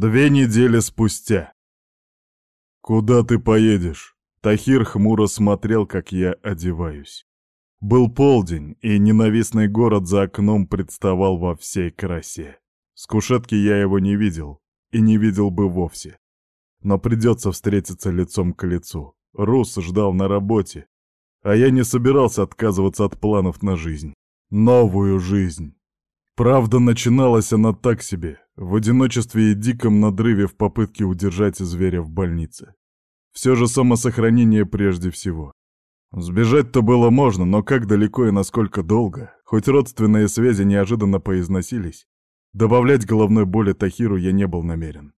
Две недели спустя. «Куда ты поедешь?» Тахир хмуро смотрел, как я одеваюсь. Был полдень, и ненавистный город за окном представал во всей красе. С кушетки я его не видел, и не видел бы вовсе. Но придется встретиться лицом к лицу. Рус ждал на работе, а я не собирался отказываться от планов на жизнь. Новую жизнь. Правда, начиналась она так себе, в одиночестве и диком надрыве в попытке удержать зверя в больнице. Все же самосохранение прежде всего. Сбежать-то было можно, но как далеко и насколько долго, хоть родственные связи неожиданно поизносились, добавлять головной боли Тахиру я не был намерен.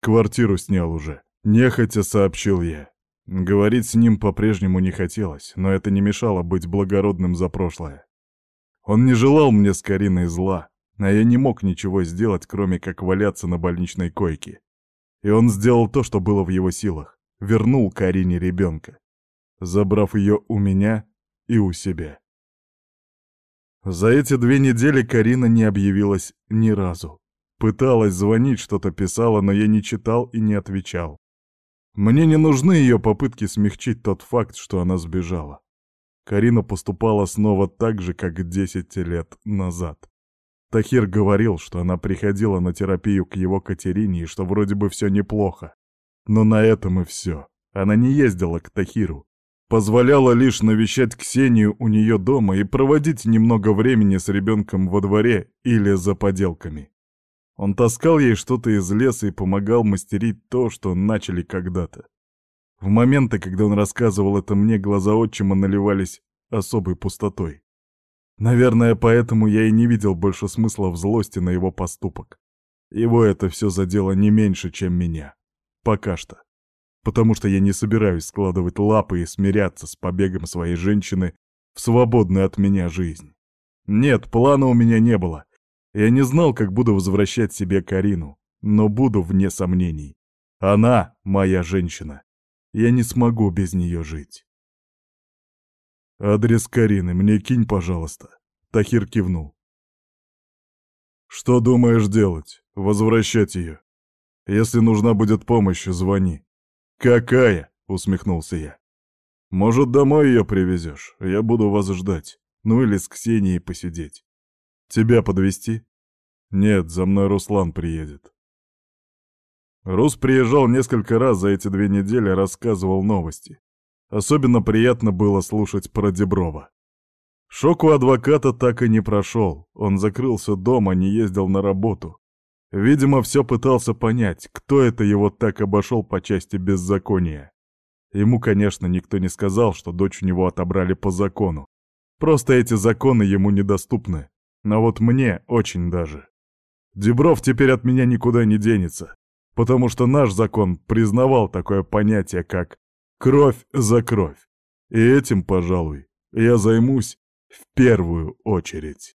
Квартиру снял уже, нехотя сообщил я. Говорить с ним по-прежнему не хотелось, но это не мешало быть благородным за прошлое. Он не желал мне с Кариной зла, а я не мог ничего сделать, кроме как валяться на больничной койке. И он сделал то, что было в его силах. Вернул Карине ребенка, забрав ее у меня и у себя. За эти две недели Карина не объявилась ни разу. Пыталась звонить, что-то писала, но я не читал и не отвечал. Мне не нужны ее попытки смягчить тот факт, что она сбежала. Карина поступала снова так же, как 10 лет назад. Тахир говорил, что она приходила на терапию к его Катерине и что вроде бы все неплохо. Но на этом и все. Она не ездила к Тахиру. Позволяла лишь навещать Ксению у нее дома и проводить немного времени с ребенком во дворе или за поделками. Он таскал ей что-то из леса и помогал мастерить то, что начали когда-то. В моменты, когда он рассказывал это мне, глаза отчима наливались особой пустотой. Наверное, поэтому я и не видел больше смысла в злости на его поступок. Его это все задело не меньше, чем меня. Пока что. Потому что я не собираюсь складывать лапы и смиряться с побегом своей женщины в свободную от меня жизнь. Нет, плана у меня не было. Я не знал, как буду возвращать себе Карину, но буду вне сомнений. Она моя женщина. Я не смогу без нее жить. «Адрес Карины мне кинь, пожалуйста», — Тахир кивнул. «Что думаешь делать? Возвращать ее? Если нужна будет помощь, звони». «Какая?» — усмехнулся я. «Может, домой ее привезешь? Я буду вас ждать. Ну или с Ксенией посидеть. Тебя подвести? Нет, за мной Руслан приедет». Рус приезжал несколько раз за эти две недели, рассказывал новости. Особенно приятно было слушать про Деброва. Шок у адвоката так и не прошел. Он закрылся дома, не ездил на работу. Видимо, все пытался понять, кто это его так обошел по части беззакония. Ему, конечно, никто не сказал, что дочь у него отобрали по закону. Просто эти законы ему недоступны. Но вот мне очень даже. Дебров теперь от меня никуда не денется потому что наш закон признавал такое понятие, как «кровь за кровь». И этим, пожалуй, я займусь в первую очередь.